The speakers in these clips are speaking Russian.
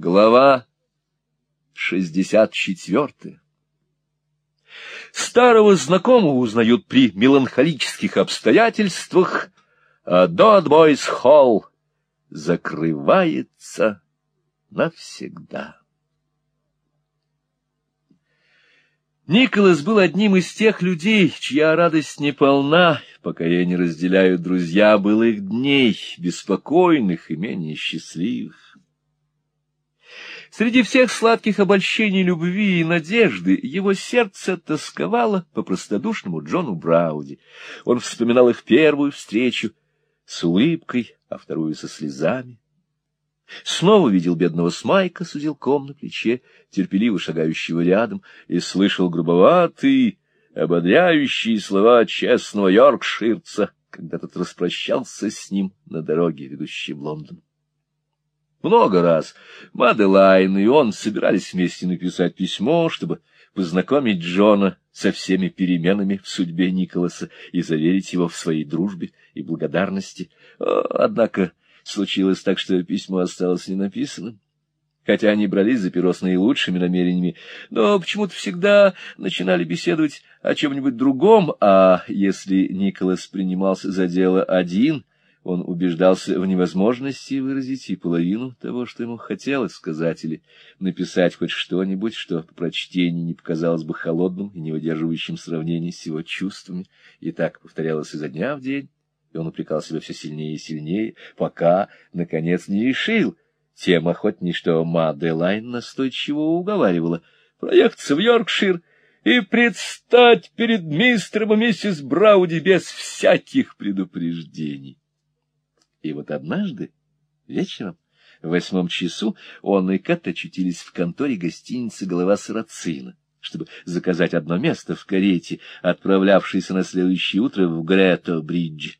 Глава шестьдесят четвертая. Старого знакомого узнают при меланхолических обстоятельствах, а Додбойс Холл закрывается навсегда. Николас был одним из тех людей, чья радость не полна, пока я не разделяю друзья былых дней, беспокойных и менее счастливых. Среди всех сладких обольщений любви и надежды его сердце тосковало по простодушному Джону Брауди. Он вспоминал их первую встречу с улыбкой, а вторую со слезами. Снова видел бедного Смайка с узелком на плече, терпеливо шагающего рядом, и слышал грубоватые, ободряющие слова честного Йоркширца, когда тот распрощался с ним на дороге, ведущей в Лондон. Много раз Маделайн и он собирались вместе написать письмо, чтобы познакомить Джона со всеми переменами в судьбе Николаса и заверить его в своей дружбе и благодарности. Однако случилось так, что письмо осталось ненаписанным. Хотя они брались за перо с наилучшими намерениями, но почему-то всегда начинали беседовать о чем-нибудь другом, а если Николас принимался за дело один — он убеждался в невозможности выразить и половину того, что ему хотелось сказать, или написать хоть что-нибудь, что по прочтении не показалось бы холодным и не выдерживающим сравнений с его чувствами, и так повторялось изо дня в день, и он упрекал себя все сильнее и сильнее, пока, наконец, не решил, тем охотней, что Ма Делайн настойчиво уговаривала, проехаться в Йоркшир и предстать перед мистером и миссис Брауди без всяких предупреждений. И вот однажды вечером в восьмом часу он и Кат очутились в конторе гостиницы «Голова Сарацина», чтобы заказать одно место в карете, отправлявшейся на следующее утро в Грето-Бридж.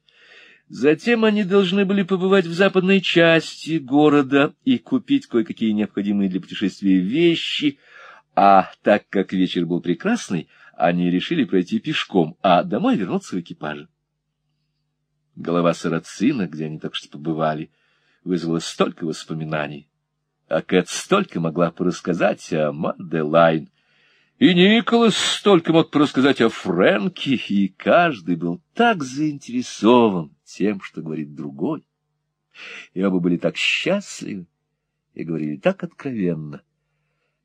Затем они должны были побывать в западной части города и купить кое-какие необходимые для путешествия вещи, а так как вечер был прекрасный, они решили пройти пешком, а домой вернуться в экипаже. Голова сарацина, где они так что побывали, вызвала столько воспоминаний. А Кэт столько могла порассказать о Маделайн. И Николас столько мог порассказать о Фрэнке, и каждый был так заинтересован тем, что говорит другой. И оба были так счастливы и говорили так откровенно.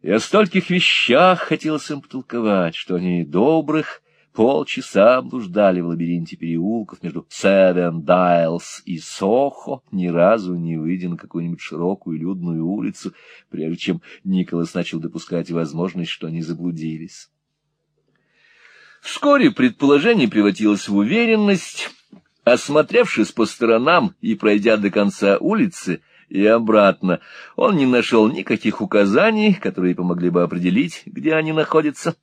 И о стольких вещах хотелось им потолковать, что они добрых, полчаса блуждали в лабиринте переулков между Севен Дайлс и Сохо, ни разу не выйдя на какую-нибудь широкую людную улицу, прежде чем Николас начал допускать возможность, что они заблудились. Вскоре предположение превратилось в уверенность. Осмотревшись по сторонам и пройдя до конца улицы и обратно, он не нашел никаких указаний, которые помогли бы определить, где они находятся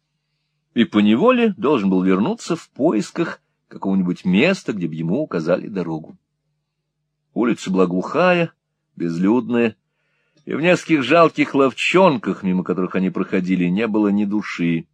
и поневоле должен был вернуться в поисках какого-нибудь места, где бы ему указали дорогу. Улица была глухая, безлюдная, и в нескольких жалких ловчонках, мимо которых они проходили, не было ни души.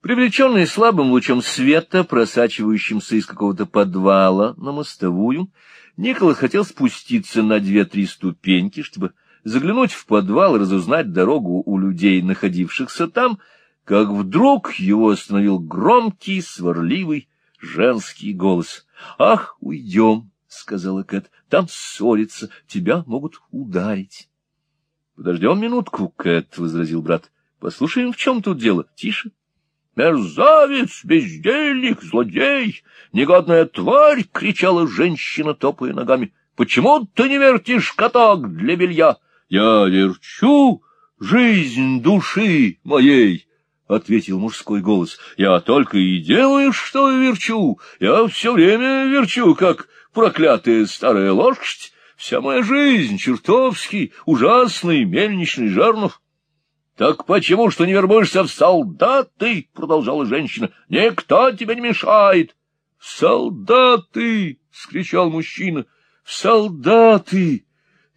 Привлеченный слабым лучом света, просачивающимся из какого-то подвала на мостовую, Николас хотел спуститься на две-три ступеньки, чтобы заглянуть в подвал и разузнать дорогу у людей, находившихся там, — как вдруг его остановил громкий, сварливый женский голос. — Ах, уйдем, — сказала Кэт, — там ссориться, тебя могут ударить. — Подождем минутку, Кэт, — возразил брат. — Послушаем, в чем тут дело. Тише. — Мерзавец, бездельник, злодей, негодная тварь! — кричала женщина, топая ногами. — Почему ты не вертишь каток для белья? — Я верчу жизнь души моей! — ответил мужской голос. — Я только и делаю, что верчу. Я все время верчу, как проклятая старая лошадь. Вся моя жизнь чертовски ужасный мельничный жернов. — Так почему что не вербуешься в солдаты? — продолжала женщина. — Никто тебе не мешает. — солдаты! — скричал мужчина. — солдаты!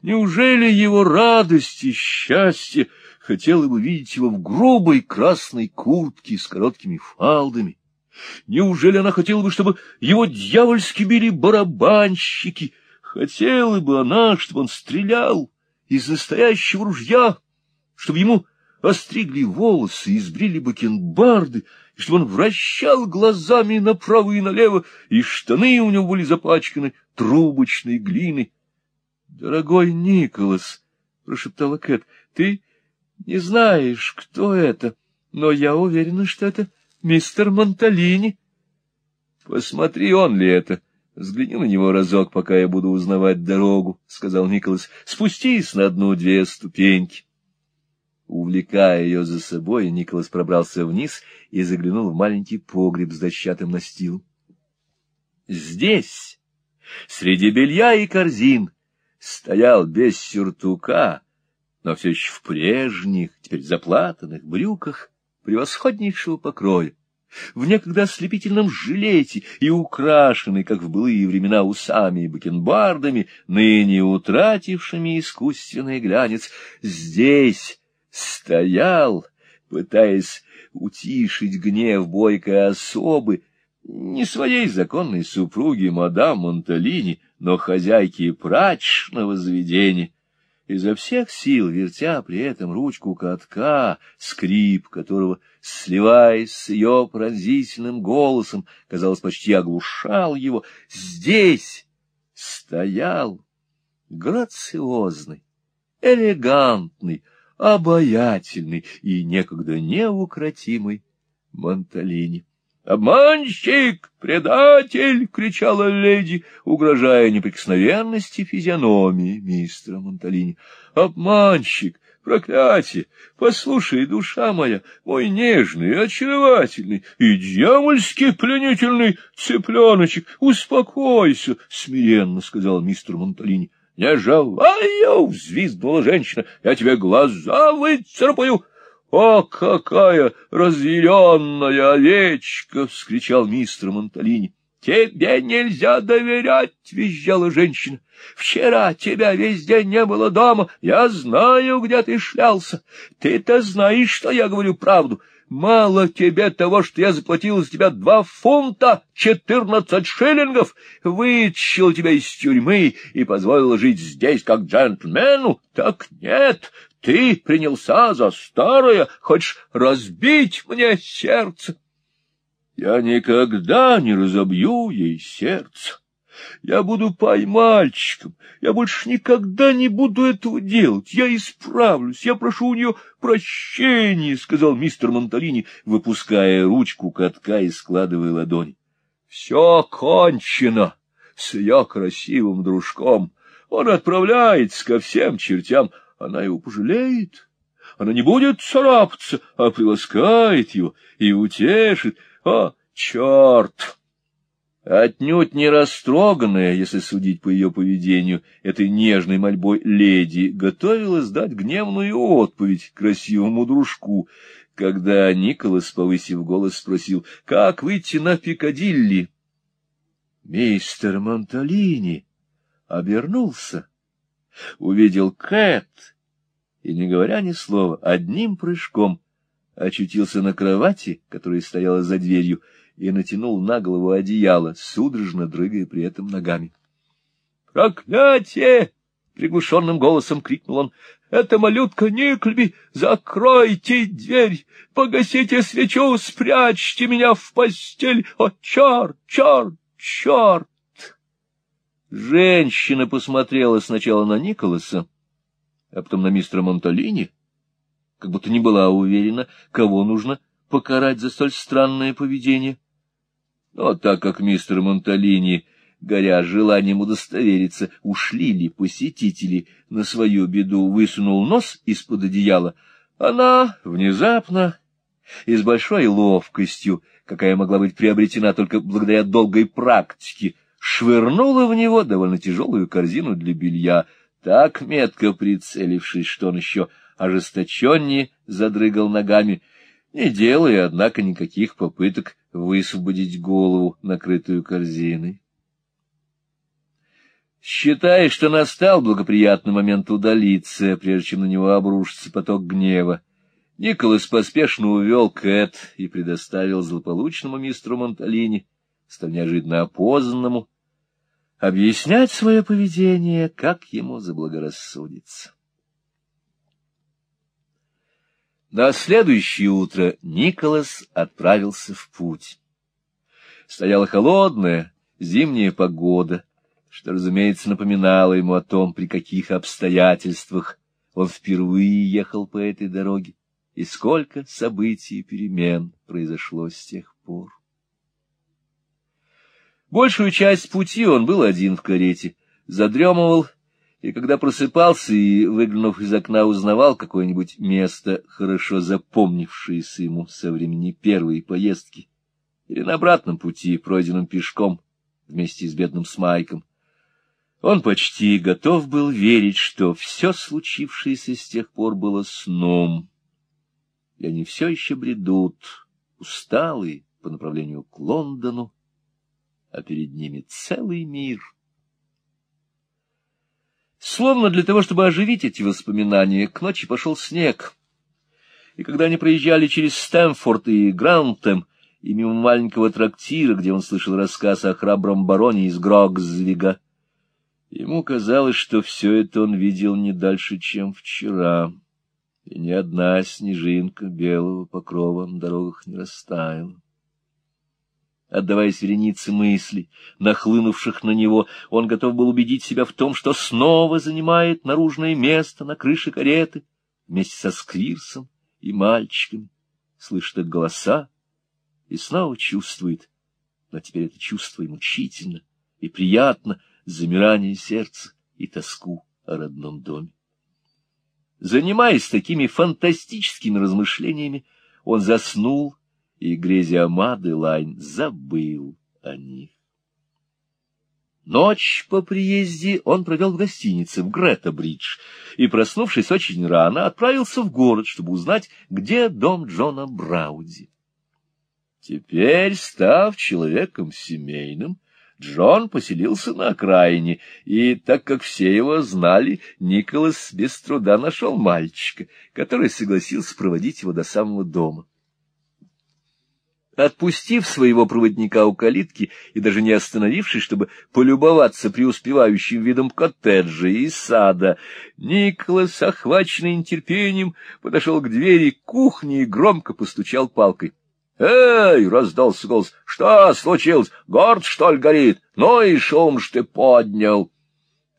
Неужели его радость и счастье хотела бы видеть его в грубой красной куртке с короткими фалдами. Неужели она хотела бы, чтобы его дьявольски били барабанщики? Хотела бы она, чтобы он стрелял из настоящего ружья, чтобы ему остригли волосы и сбрили бакенбарды, и чтобы он вращал глазами направо и налево, и штаны у него были запачканы трубочной глиной. — Дорогой Николас, — прошептала Кэт, — ты не знаешь, кто это, но я уверена, что это мистер Монталини. — Посмотри, он ли это. Взгляни на него разок, пока я буду узнавать дорогу, — сказал Николас. — Спустись на одну-две ступеньки. Увлекая ее за собой, Николас пробрался вниз и заглянул в маленький погреб с дощатым настилом. Здесь, среди белья и корзин, стоял без сюртука, но все еще в прежних, теперь заплатанных брюках превосходнейшего покроя, в некогда ослепительном жилете и украшенный, как в былые времена, усами и бакенбардами, ныне утратившими искусственный глянец, здесь стоял, пытаясь утишить гнев бойкой особы, не своей законной супруги мадам Монталини, но хозяйки прачечного заведения, изо всех сил вертя при этом ручку катка, скрип которого, сливаясь с ее пронзительным голосом, казалось, почти оглушал его, здесь стоял грациозный, элегантный, обаятельный и некогда неукротимый Монталини. «Обманщик! Предатель!» — кричала леди, угрожая неприкосновенности физиономии мистера Монталини. «Обманщик! Проклятие! Послушай, душа моя, мой нежный, очаровательный и дьявольски пленительный цыпленочек, успокойся!» — смиренно сказал мистер Монталини. «Не желаю!» — взвизгнула женщина. «Я тебе глаза выцарапаю!» «О, какая разъяренная овечка!» — вскричал мистер Монталини. «Тебе нельзя доверять!» — визжала женщина. «Вчера тебя весь день не было дома. Я знаю, где ты шлялся. Ты-то знаешь, что я говорю правду. Мало тебе того, что я заплатил за тебя два фунта четырнадцать шиллингов, вытащил тебя из тюрьмы и позволил жить здесь как джентльмену? Так нет, ты принялся за старое, хочешь разбить мне сердце. Я никогда не разобью ей сердце. Я буду поймальчиком, я больше никогда не буду этого делать, я исправлюсь, я прошу у нее прощения, — сказал мистер Монталини, выпуская ручку катка и складывая ладони. — Все кончено с ее красивым дружком. Он отправляется ко всем чертям, она его пожалеет. Она не будет царапаться, а приласкает его и утешит. А, черт! Отнюдь не растроганная, если судить по ее поведению, этой нежной мольбой леди готовилась дать гневную отповедь красивому дружку, когда Николас, повысив голос, спросил, как выйти на Пикадилли. Мистер Монталини обернулся, увидел Кэт и, не говоря ни слова, одним прыжком очутился на кровати, которая стояла за дверью, и натянул на голову одеяло, судорожно дрыгая при этом ногами. «Проклятие!» — приглушенным голосом крикнул он. «Это малютка Никльби! Закройте дверь! Погасите свечу! Спрячьте меня в постель! О, черт, черт, черт!» Женщина посмотрела сначала на Николаса, а потом на мистера Монталини, как будто не была уверена, кого нужно покарать за столь странное поведение. Но так как мистер Монталини, горя желанием удостовериться, ушли ли посетители, на свою беду высунул нос из-под одеяла, она внезапно и с большой ловкостью, какая могла быть приобретена только благодаря долгой практике, швырнула в него довольно тяжелую корзину для белья, так метко прицелившись, что он еще ожесточеннее задрыгал ногами, не делая, однако, никаких попыток высвободить голову, накрытую корзиной. Считая, что настал благоприятный момент удалиться, прежде чем на него обрушится поток гнева, Николас поспешно увел Кэт и предоставил злополучному мистеру Монталини, столь неожиданно опознанному, объяснять свое поведение, как ему заблагорассудится. На следующее утро Николас отправился в путь. Стояла холодная зимняя погода, что, разумеется, напоминало ему о том, при каких обстоятельствах он впервые ехал по этой дороге, и сколько событий и перемен произошло с тех пор. Большую часть пути он был один в карете, задремывал, и когда просыпался и, выглянув из окна, узнавал какое-нибудь место, хорошо запомнившееся ему со времени первой поездки, или на обратном пути, пройденном пешком, вместе с бедным Смайком, он почти готов был верить, что все случившееся с тех пор было сном, и они все еще бредут, усталые, по направлению к Лондону, а перед ними целый мир. Словно для того, чтобы оживить эти воспоминания, к ночи пошел снег, и когда они проезжали через Стэмфорд и Грантем, и мимо маленького трактира, где он слышал рассказ о храбром бароне из Грогзвига, ему казалось, что все это он видел не дальше, чем вчера, и ни одна снежинка белого покрова на дорогах не растаяла отдаваясь веренице мыслей, нахлынувших на него, он готов был убедить себя в том, что снова занимает наружное место на крыше кареты вместе со Сквирсом и мальчиками, слышит их голоса и снова чувствует, но теперь это чувство и мучительно, и приятно, замирание сердца и тоску о родном доме. Занимаясь такими фантастическими размышлениями, он заснул и Грезия Маделайн забыл о них. Ночь по приезде он провел в гостинице в Грета-Бридж и, проснувшись очень рано, отправился в город, чтобы узнать, где дом Джона Брауди. Теперь, став человеком семейным, Джон поселился на окраине, и, так как все его знали, Николас без труда нашел мальчика, который согласился проводить его до самого дома. Отпустив своего проводника у калитки и даже не остановившись, чтобы полюбоваться преуспевающим видом коттеджа и сада, Николас, охваченный нетерпением, подошел к двери кухни и громко постучал палкой. «Эй!» — раздался голос. «Что случилось? Горд, что ли, горит? Ну и шум ж ты поднял!»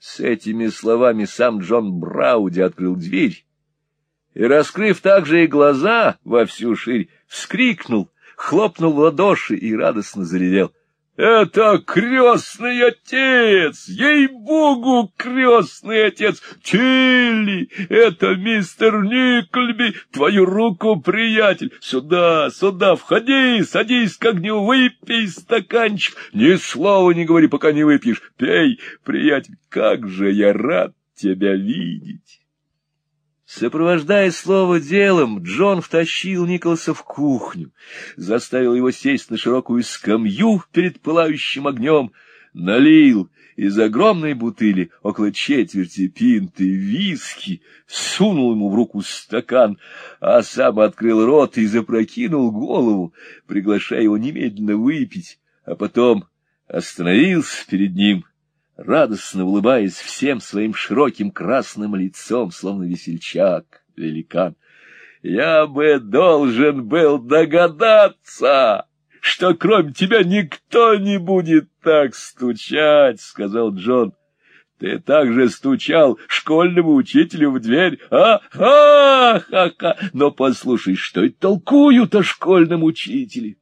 С этими словами сам Джон Брауди открыл дверь и, раскрыв также и глаза во всю ширь, вскрикнул хлопнул в ладоши и радостно заревел. — Это крестный отец! Ей-богу, крестный отец! Чилли! Это мистер Никльби! Твою руку, приятель! Сюда, сюда, входи, садись к огню, выпей стаканчик! Ни слова не говори, пока не выпьешь. Пей, приятель, как же я рад тебя видеть! Сопровождая слово делом, Джон втащил Николаса в кухню, заставил его сесть на широкую скамью перед пылающим огнем, налил из огромной бутыли около четверти пинты виски, сунул ему в руку стакан, а сам открыл рот и запрокинул голову, приглашая его немедленно выпить, а потом остановился перед ним — радостно улыбаясь всем своим широким красным лицом, словно весельчак, великан. «Я бы должен был догадаться, что кроме тебя никто не будет так стучать», — сказал Джон. «Ты также стучал школьному учителю в дверь, а? Ха-ха-ха! Но послушай, что это толкуют о школьном учителе?» —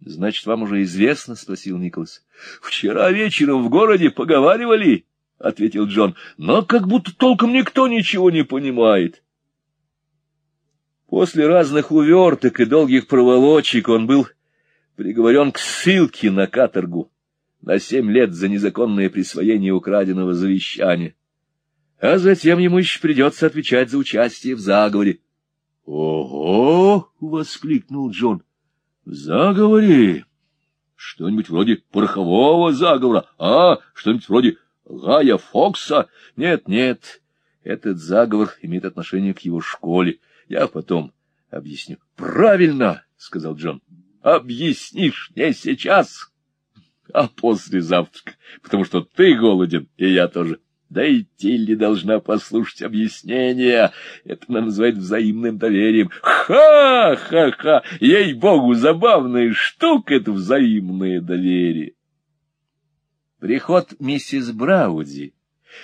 Значит, вам уже известно? — спросил Николас. — Вчера вечером в городе поговаривали, — ответил Джон, — но как будто толком никто ничего не понимает. После разных уверток и долгих проволочек он был приговорен к ссылке на каторгу на семь лет за незаконное присвоение украденного завещания. А затем ему еще придется отвечать за участие в заговоре. — Ого! — воскликнул Джон. В заговоре? Что-нибудь вроде порохового заговора, а? Что-нибудь вроде Гая Фокса? Нет, нет, этот заговор имеет отношение к его школе. Я потом объясню. Правильно, — сказал Джон. Объяснишь не сейчас, а после завтрака, потому что ты голоден, и я тоже. Да и Тилли должна послушать объяснения. Это она называет взаимным доверием. Ха-ха-ха! Ей-богу, забавная штука это взаимное доверие. Приход миссис Брауди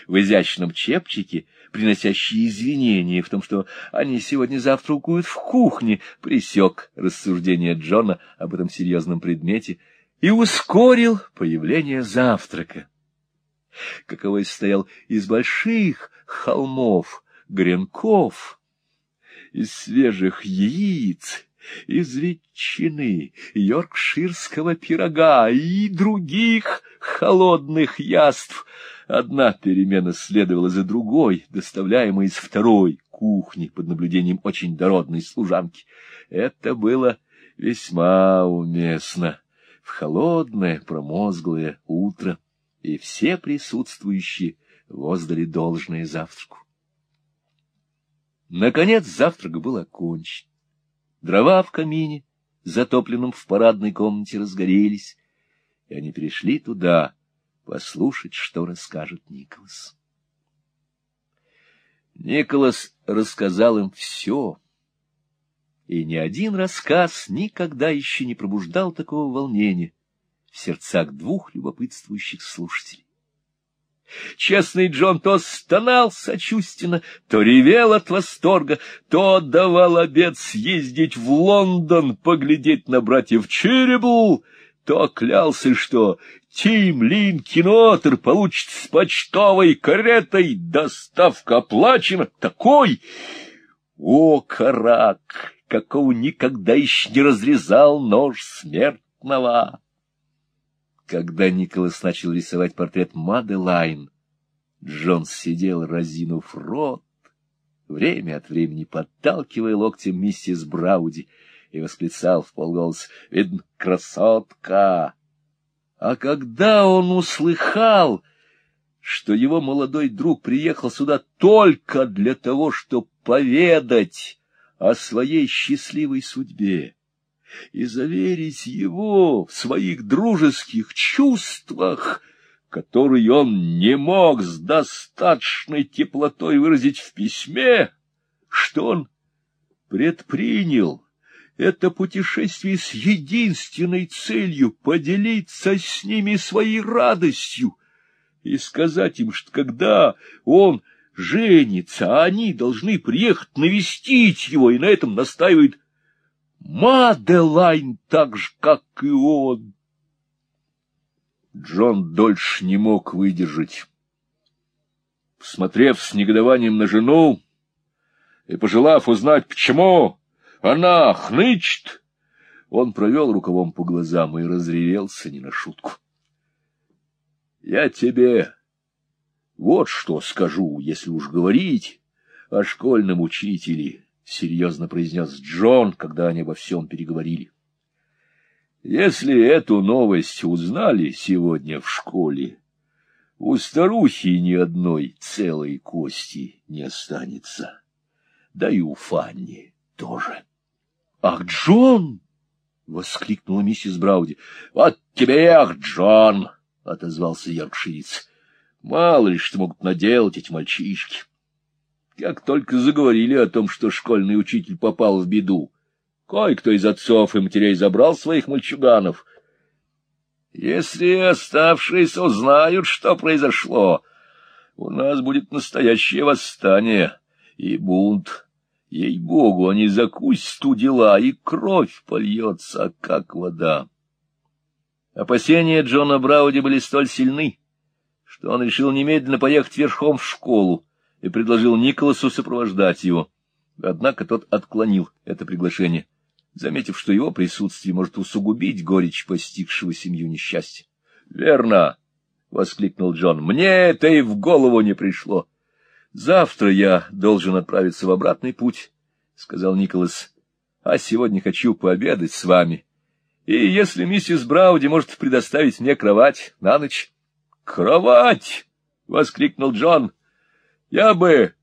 в изящном чепчике, приносящий извинения в том, что они сегодня завтракают в кухне, пресек рассуждение Джона об этом серьезном предмете и ускорил появление завтрака каковой состоял из больших холмов, гренков, из свежих яиц, из ветчины, йоркширского пирога и других холодных яств. Одна перемена следовала за другой, доставляемой из второй кухни под наблюдением очень дородной служанки. Это было весьма уместно в холодное промозглое утро и все присутствующие воздали должное завтраку. Наконец завтрак был окончен. Дрова в камине, затопленном в парадной комнате, разгорелись, и они перешли туда послушать, что расскажет Николас. Николас рассказал им все, и ни один рассказ никогда еще не пробуждал такого волнения, в сердцах двух любопытствующих слушателей. Честный Джон то стонал сочувственно, то ревел от восторга, то давал обед съездить в Лондон поглядеть на братьев Черебл, то клялся, что Тим Лин Кинотер получит с почтовой каретой, доставка оплачена, такой... О, карак, какого никогда еще не разрезал нож смертного! Когда Николас начал рисовать портрет Маделайн, Джонс сидел, разинув рот, время от времени подталкивая локтем миссис Брауди, и восклицал в полголос «Видно, красотка!» А когда он услыхал, что его молодой друг приехал сюда только для того, чтобы поведать о своей счастливой судьбе, и заверить его в своих дружеских чувствах, которые он не мог с достаточной теплотой выразить в письме, что он предпринял это путешествие с единственной целью поделиться с ними своей радостью и сказать им, что когда он женится, а они должны приехать навестить его, и на этом настаивает Маделайн так же, как и он. Джон дольше не мог выдержать. Смотрев с негодованием на жену и пожелав узнать, почему она хнычет, он провел рукавом по глазам и разревелся не на шутку. — Я тебе вот что скажу, если уж говорить о школьном учителе. — серьезно произнес Джон, когда они обо всем переговорили. «Если эту новость узнали сегодня в школе, у старухи ни одной целой кости не останется. Да и у Фанни тоже». «Ах, Джон!» — воскликнула миссис Брауди. «Вот тебе, ах, Джон!» — отозвался Йоркшириц. «Мало ли что могут наделать эти мальчишки». Как только заговорили о том, что школьный учитель попал в беду, кое-кто из отцов и матерей забрал своих мальчуганов. Если оставшиеся узнают, что произошло, у нас будет настоящее восстание и бунт. Ей-богу, они закусят у дела, и кровь польется, как вода. Опасения Джона Брауди были столь сильны, что он решил немедленно поехать верхом в школу и предложил Николасу сопровождать его. Однако тот отклонил это приглашение, заметив, что его присутствие может усугубить горечь постигшего семью несчастья. — Верно! — воскликнул Джон. — Мне это и в голову не пришло. — Завтра я должен отправиться в обратный путь, — сказал Николас. — А сегодня хочу пообедать с вами. И если миссис Брауди может предоставить мне кровать на ночь... — Кровать! — воскликнул Джон. — я бы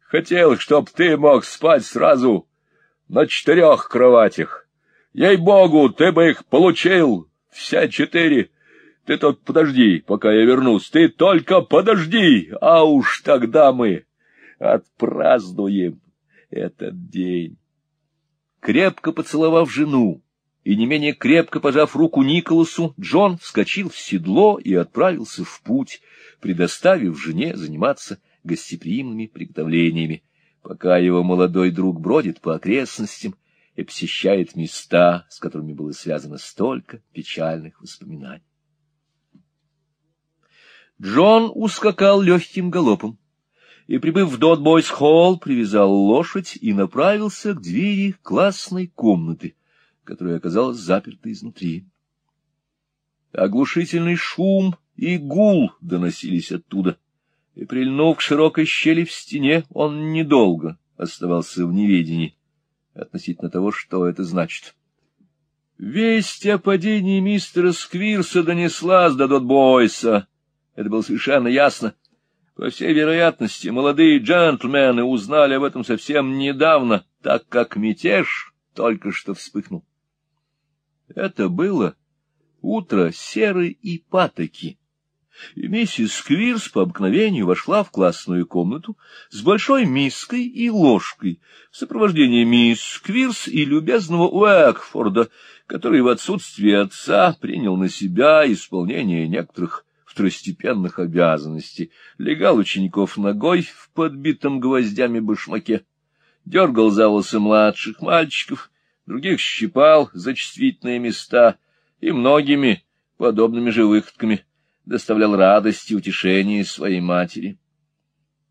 хотел, чтоб ты мог спать сразу на четырех кроватях. Ей-богу, ты бы их получил, все четыре. Ты только подожди, пока я вернусь. Ты только подожди, а уж тогда мы отпразднуем этот день. Крепко поцеловав жену и не менее крепко пожав руку Николасу, Джон вскочил в седло и отправился в путь, предоставив жене заниматься гостеприимными приготовлениями, пока его молодой друг бродит по окрестностям и посещает места, с которыми было связано столько печальных воспоминаний. Джон ускакал легким галопом и, прибыв в Дотбойс-холл, привязал лошадь и направился к двери классной комнаты, которая оказалась заперта изнутри. Оглушительный шум и гул доносились оттуда, и, прильнув к широкой щели в стене, он недолго оставался в неведении относительно того, что это значит. Весть о падении мистера Сквирса донеслась до Дотбойса. Это было совершенно ясно. По всей вероятности, молодые джентльмены узнали об этом совсем недавно, так как мятеж только что вспыхнул. Это было утро серы и патоки, и миссис Сквирс по обыкновению вошла в классную комнату с большой миской и ложкой в сопровождении мисс Сквирс и любезного Уэкфорда, который в отсутствие отца принял на себя исполнение некоторых второстепенных обязанностей, легал учеников ногой в подбитом гвоздями башмаке, дергал за волосы младших мальчиков, других щипал за чувствительные места и многими подобными же выходками доставлял радость и утешение своей матери.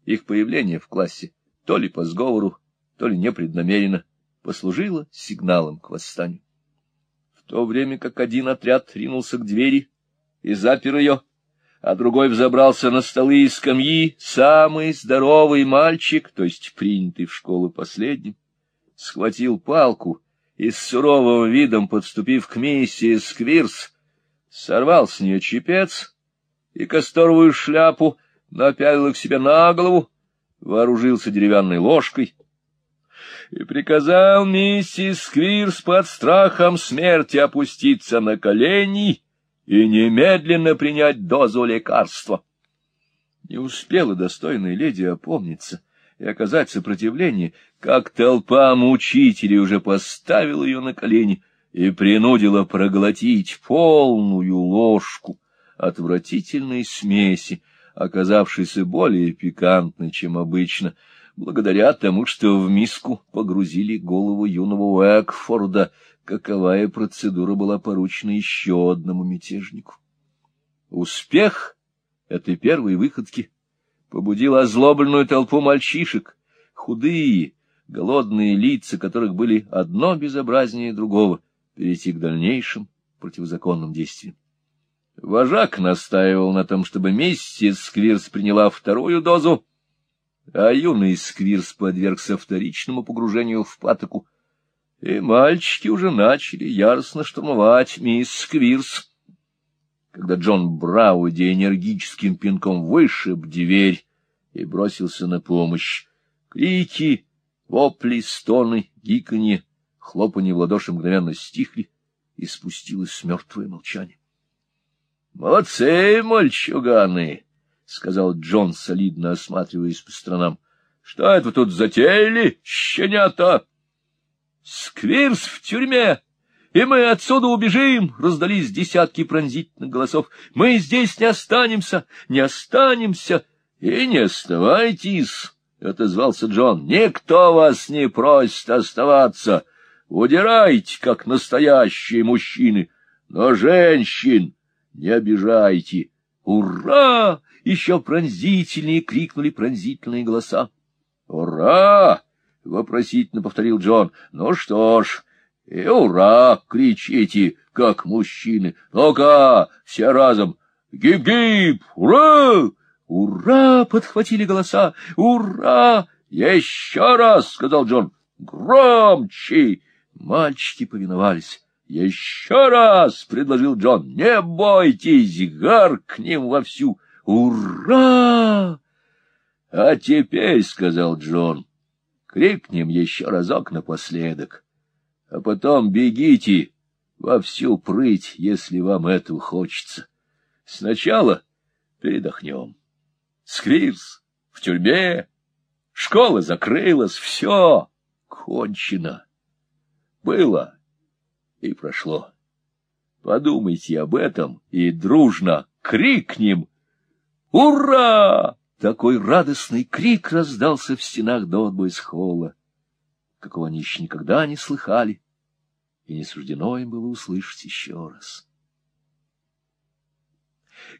Их появление в классе то ли по сговору, то ли непреднамеренно послужило сигналом к восстанию. В то время как один отряд ринулся к двери и запер ее, а другой взобрался на столы и скамьи, самый здоровый мальчик, то есть принятый в школу последним, схватил палку и с суровым видом, подступив к миссис Сквирс, сорвал с нее чепец и касторовую шляпу, напялил их себе на голову, вооружился деревянной ложкой и приказал миссис Сквирс под страхом смерти опуститься на колени и немедленно принять дозу лекарства. Не успела достойная леди опомниться и оказать сопротивление, как толпа мучителей уже поставила ее на колени и принудила проглотить полную ложку отвратительной смеси, оказавшейся более пикантной, чем обычно, благодаря тому, что в миску погрузили голову юного Уэкфорда, каковая процедура была поручена еще одному мятежнику. Успех этой первой выходки побудил озлобленную толпу мальчишек, худые, голодные лица, которых были одно безобразнее другого, перейти к дальнейшим противозаконным действиям. Вожак настаивал на том, чтобы миссис Сквирс приняла вторую дозу, а юный Сквирс подвергся вторичному погружению в патоку, и мальчики уже начали яростно штурмовать мисс Сквирс. Когда Джон Брауди энергическим пинком вышиб дверь и бросился на помощь, крики, вопли, стоны, гиканье, хлопанье в ладоши мгновенно стихли, и спустилось мертвое молчание. — Молодцы, мальчуганы! — сказал Джон, солидно осматриваясь по сторонам. — Что это тут затеяли, щенята? — Сквирс в тюрьме, и мы отсюда убежим, — раздались десятки пронзительных голосов. Мы здесь не останемся, не останемся. И не оставайтесь, — отозвался Джон. Никто вас не просит оставаться. Удирайте, как настоящие мужчины, но женщин не обижайте. Ура! Еще пронзительнее крикнули пронзительные голоса. Ура! — вопросительно повторил Джон. — Ну что ж, и ура! кричите, как мужчины. Ну-ка, все разом. Гип-гип! Ура! Ура! подхватили голоса. Ура! Еще раз! — сказал Джон. Громче! Мальчики повиновались. «Еще раз!» — предложил Джон. «Не бойтесь, гаркнем вовсю! Ура!» «А теперь, — сказал Джон, Крикнем еще разок напоследок, а потом бегите во всю прыть, если вам этого хочется. Сначала передохнем. Сквирс в тюрьме, школа закрылась, все кончено. Было и прошло. Подумайте об этом и дружно крикнем «Ура!» Такой радостный крик раздался в стенах Дотбойс-холла, какого они еще никогда не слыхали, и не суждено им было услышать еще раз.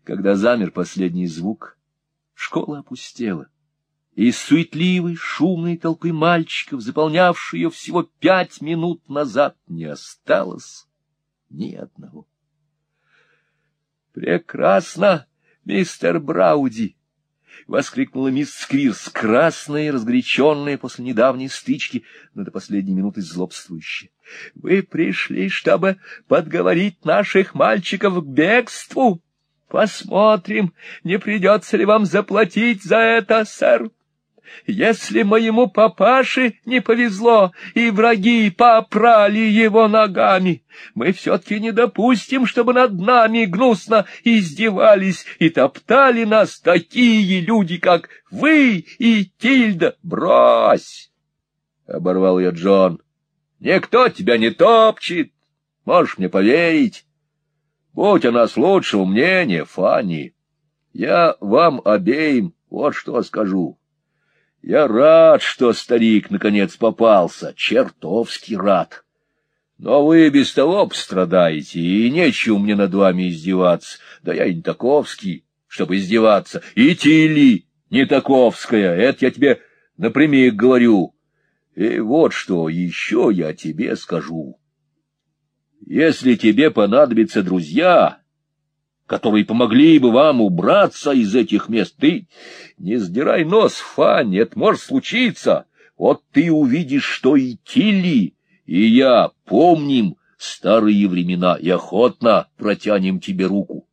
Когда замер последний звук, школа опустела, и суетливой, шумной толпы мальчиков, заполнявшей ее всего пять минут назад, не осталось ни одного. «Прекрасно, мистер Брауди!» — воскликнула мисс Сквирс, красная, разгоряченная после недавней стычки, но до последней минуты злобствующая. — Вы пришли, чтобы подговорить наших мальчиков к бегству? Посмотрим, не придется ли вам заплатить за это, сэр. Если моему папаше не повезло, и враги попрали его ногами, мы все-таки не допустим, чтобы над нами гнусно издевались и топтали нас такие люди, как вы и Тильда. Брось! — оборвал я Джон. — Никто тебя не топчет, можешь мне поверить. Будь о нас лучшего мнения, Фанни, я вам обеим вот что скажу. Я рад, что старик наконец попался, чертовски рад. Но вы без того пострадаете, и нечего мне над вами издеваться. Да я и не таковский, чтобы издеваться. И Тили не таковская, это я тебе напрямик говорю. И вот что еще я тебе скажу. Если тебе понадобятся друзья, которые помогли бы вам убраться из этих мест. Ты не сдирай нос, Фанни, это может случиться. Вот ты увидишь, что и Тилли, и я помним старые времена и охотно протянем тебе руку.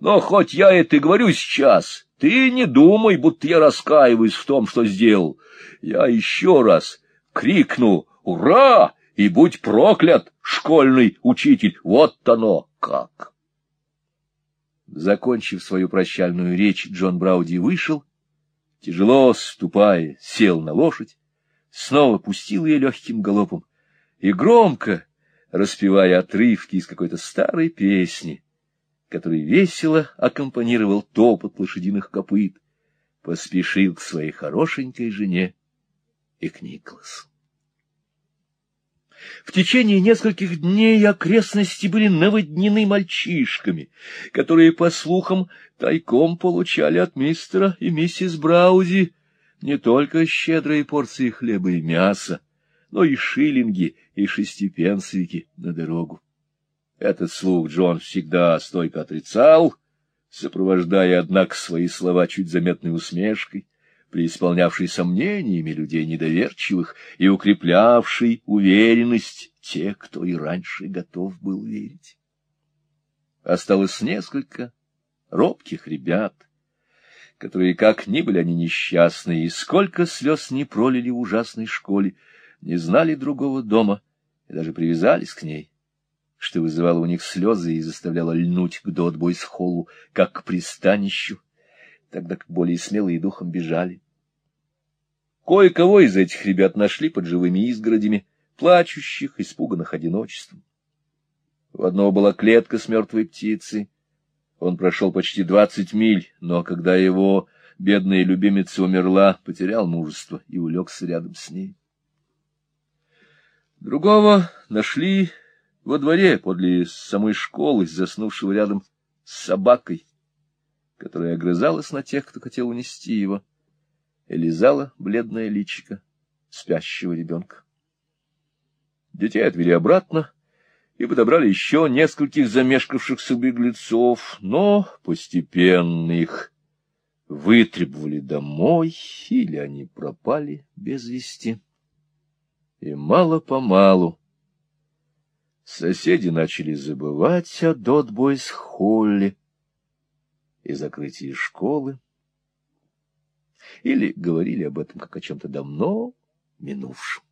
Но хоть я это и говорю сейчас, ты не думай, будто я раскаиваюсь в том, что сделал. Я еще раз крикну «Ура!» и будь проклят, школьный учитель, вот оно как! Закончив свою прощальную речь, Джон Брауди вышел, тяжело ступая, сел на лошадь, снова пустил ее легким галопом и громко, распевая отрывки из какой-то старой песни, который весело аккомпанировал топот лошадиных копыт, поспешил к своей хорошенькой жене и к Николасу. В течение нескольких дней окрестности были наводнены мальчишками, которые, по слухам, тайком получали от мистера и миссис Браузи не только щедрые порции хлеба и мяса, но и шиллинги и шестипенсовики на дорогу. Этот слух Джон всегда стойко отрицал, сопровождая, однако, свои слова чуть заметной усмешкой преисполнявший сомнениями людей недоверчивых и укреплявший уверенность тех, кто и раньше готов был верить. Осталось несколько робких ребят, которые, как ни были они несчастные, и сколько слез не пролили в ужасной школе, не знали другого дома и даже привязались к ней, что вызывало у них слезы и заставляло льнуть к Дотбойс-холлу, как к пристанищу, тогда как более смелые духом бежали. Кое-кого из этих ребят нашли под живыми изгородями, плачущих, испуганных одиночеством. У одного была клетка с мертвой птицей. Он прошел почти двадцать миль, но когда его бедная любимица умерла, потерял мужество и улегся рядом с ней. Другого нашли во дворе подле самой школы, заснувшего рядом с собакой, которая огрызалась на тех, кто хотел унести его, и лизала бледное личико спящего ребенка. Детей отвели обратно и подобрали еще нескольких замешкавшихся беглецов, но постепенно их вытребовали домой, или они пропали без вести. И мало-помалу соседи начали забывать о Дотбойс-Холле, и закрытии школы, или говорили об этом как о чем-то давно минувшем.